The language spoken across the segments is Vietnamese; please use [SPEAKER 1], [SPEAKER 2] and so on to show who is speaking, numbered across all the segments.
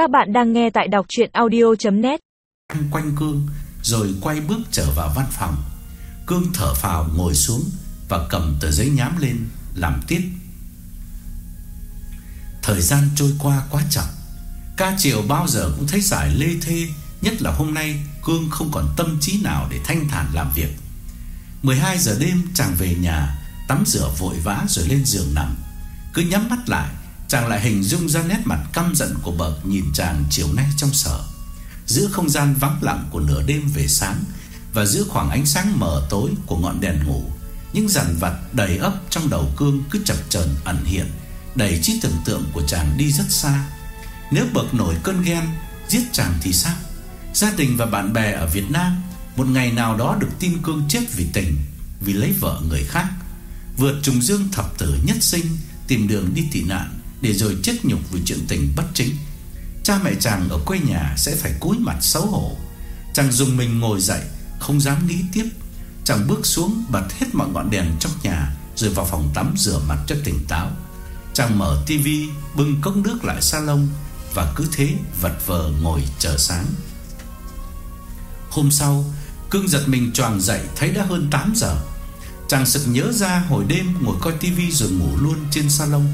[SPEAKER 1] Các bạn đang nghe tại đọc chuyện audio.net
[SPEAKER 2] Quanh Cương, Rồi quay bước trở vào văn phòng. Cương thở phào ngồi xuống Và cầm tờ giấy nhám lên, Làm tiết Thời gian trôi qua quá chậm. Ca chiều bao giờ cũng thấy giải lê thê, Nhất là hôm nay Cương không còn tâm trí nào để thanh thản làm việc. 12 giờ đêm chàng về nhà, Tắm rửa vội vã rồi lên giường nằm. Cứ nhắm mắt lại Chàng lại hình dung ra nét mặt căm giận của bậc Nhìn chàng chiều nay trong sở. Giữa không gian vắng lặng của nửa đêm về sáng Và giữa khoảng ánh sáng mờ tối của ngọn đèn ngủ, Những dằn vặt đầy ấp trong đầu cương cứ chập chờn ẩn hiện, Đầy trí tưởng tượng của chàng đi rất xa. Nếu bậc nổi cơn ghen Giết chàng thì sao? Gia đình và bạn bè ở Việt Nam, Một ngày nào đó được tin cương chết vì tình, Vì lấy vợ người khác, Vượt trùng dương thập tử nhất sinh Tìm đường đi tị nạn. Để rồi chết nhục vì chuyện tình bất chính, Cha mẹ chàng ở quê nhà Sẽ phải cúi mặt xấu hổ. Chàng dùng mình ngồi dậy, Không dám nghĩ tiếp. Chàng bước xuống, bật hết mọi ngọn đèn trong nhà, Rồi vào phòng tắm rửa mặt cho tỉnh táo. Chàng mở tivi, Bưng cốc nước lại salon Và cứ thế vật vờ ngồi chờ sáng. Hôm sau, Cương giật mình choàng dậy Thấy đã hơn 8 giờ. Chàng sực nhớ ra hồi đêm ngồi coi tivi rồi ngủ luôn trên salon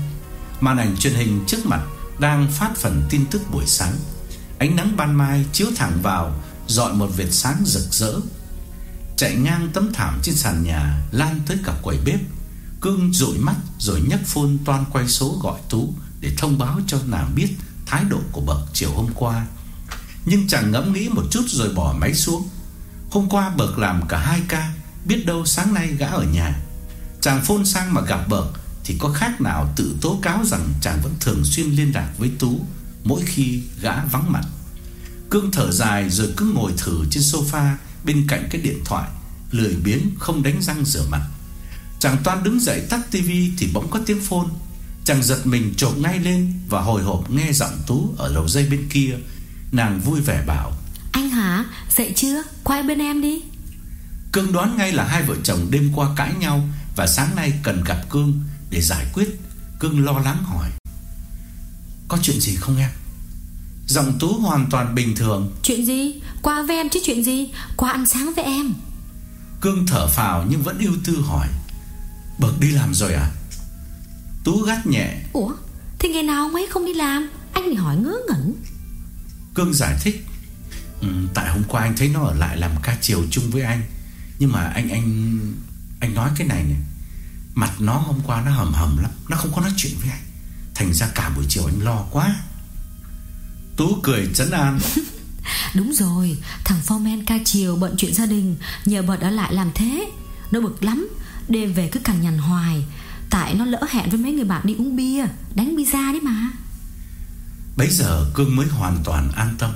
[SPEAKER 2] Màn ảnh truyền hình trước mặt Đang phát phần tin tức buổi sáng. Ánh nắng ban mai chiếu thẳng vào, Dọi một vệt sáng rực rỡ. Chạy ngang tấm thảm trên sàn nhà Lan tới cả quầy bếp. Cương dụi mắt rồi nhấc phone toan quay số gọi Tú Để thông báo cho nàng biết Thái độ của bậc chiều hôm qua. Nhưng chàng ngẫm nghĩ một chút rồi bỏ máy xuống. Hôm qua bậc làm cả hai ca, Biết đâu sáng nay gã ở nhà. Chàng phone sang mà gặp bậc thì có khác nào tự tố cáo rằng Chàng vẫn thường xuyên liên lạc với Tú Mỗi khi gã vắng mặt? Cương thở dài rồi cứ ngồi thử trên sofa Bên cạnh cái điện thoại Lười biếng không đánh răng rửa mặt. Chàng toan đứng dậy tắt tivi Thì bỗng có tiếng phone. Chàng giật mình trộm ngay lên Và hồi hộp nghe giọng Tú ở đầu dây bên kia. Nàng vui vẻ bảo
[SPEAKER 3] Anh hả? Dậy chưa? Qua bên em đi?
[SPEAKER 2] Cương đoán ngay là hai vợ chồng đêm qua cãi nhau Và sáng nay cần gặp Cương Để giải quyết Cương lo lắng hỏi. Có chuyện gì không em? Giọng Tú hoàn toàn bình thường.
[SPEAKER 3] Chuyện gì? Qua với em chứ chuyện gì? Qua ăn sáng với em.
[SPEAKER 2] Cương thở phào nhưng vẫn ưu tư hỏi. Bậc đi làm rồi à? Tú gắt nhẹ.
[SPEAKER 3] Ủa? Thì ngày nào ông ấy không đi làm? Anh thì hỏi ngớ ngẩn.
[SPEAKER 2] Cương giải thích. Ừ, Tại hôm qua anh thấy nó ở lại làm ca chiều chung với anh. Nhưng mà anh anh Anh nói cái này này Mặt nó hôm qua nó hầm hầm lắm Nó không có nói chuyện với anh. Thành ra cả buổi chiều anh lo quá. Tú cười trấn an.
[SPEAKER 3] Đúng rồi Thằng Foreman ca chiều bận chuyện gia đình Nhờ bật ở lại làm thế. Nó bực lắm Đêm về cứ cằn nhằn hoài. Tại nó lỡ hẹn với mấy người bạn đi uống bia Đánh pizza đấy mà.
[SPEAKER 2] Bấy giờ Cương mới hoàn toàn an tâm.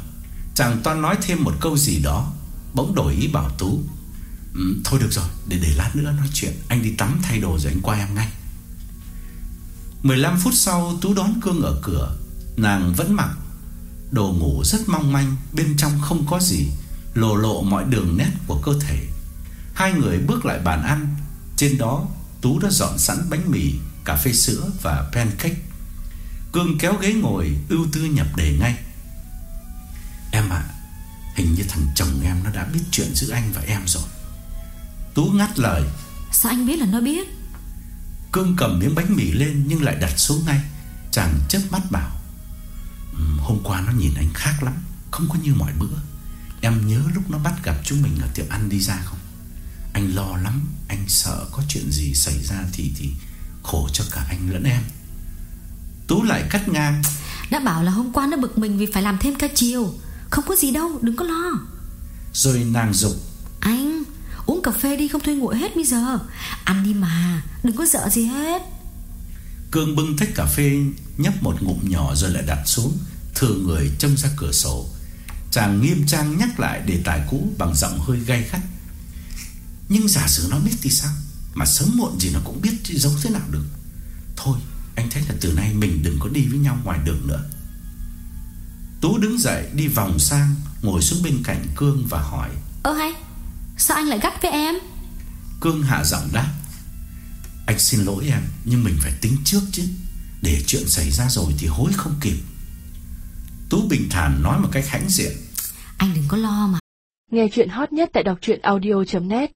[SPEAKER 2] Chàng toan nói thêm một câu gì đó Bỗng đổi ý bảo Tú ừ, Thôi được rồi để để lát nữa nói chuyện. Anh đi tắm thay đồ rồi anh qua em ngay. 15 phút sau Tú đón Cương ở cửa. Nàng vẫn mặc Đồ ngủ rất mong manh Bên trong không có gì Lộ lộ mọi đường nét của cơ thể. Hai người bước lại bàn ăn. Trên đó Tú đã dọn sẵn bánh mì Cà phê sữa và pancake. Cương kéo ghế ngồi ưu tư nhập đề ngay. Em ạ Hình như thằng chồng em nó đã biết chuyện giữa anh và em rồi. Tú ngắt lời.
[SPEAKER 3] Sao anh biết là nó biết?
[SPEAKER 2] Cương cầm miếng bánh mì lên Nhưng lại đặt xuống ngay. Chàng chớp mắt bảo Hôm qua nó nhìn anh khác lắm Không có như mọi bữa. Em nhớ lúc nó bắt gặp chúng mình ở tiệm ăn đi ra không? Anh lo lắm Anh sợ có chuyện gì xảy ra Thì thì khổ cho cả anh lẫn em. Tú lại cắt ngang.
[SPEAKER 3] Đã bảo là hôm qua nó bực mình Vì phải làm thêm ca chiều. Không có gì đâu đừng có lo.
[SPEAKER 2] Rồi nàng dục
[SPEAKER 3] Anh uống cà phê đi không thôi nguội hết bây giờ. Ăn đi mà đừng có sợ gì hết.
[SPEAKER 2] Cương bưng tách cà phê Nhấp một ngụm nhỏ rồi lại đặt xuống Thừa người trông ra cửa sổ. Chàng nghiêm trang nhắc lại đề tài cũ Bằng giọng hơi gay gắt. Nhưng giả sử nó biết thì sao? Mà sớm muộn gì nó cũng biết chứ giấu thế nào được. Thôi anh thấy là từ nay mình đừng có đi với nhau ngoài đường nữa. Tú đứng dậy đi vòng sang Ngồi xuống bên cạnh Cương và hỏi.
[SPEAKER 3] Ơ hay Sao anh lại gắt với em?
[SPEAKER 2] Cương hạ giọng đáp. Anh xin lỗi em Nhưng mình phải tính trước chứ. Để chuyện xảy ra rồi thì hối không kịp. Tú bình thản nói một cách hãnh diện.
[SPEAKER 3] Anh đừng có lo mà.
[SPEAKER 4] Nghe chuyện hot nhất tại đọc truyện audio.net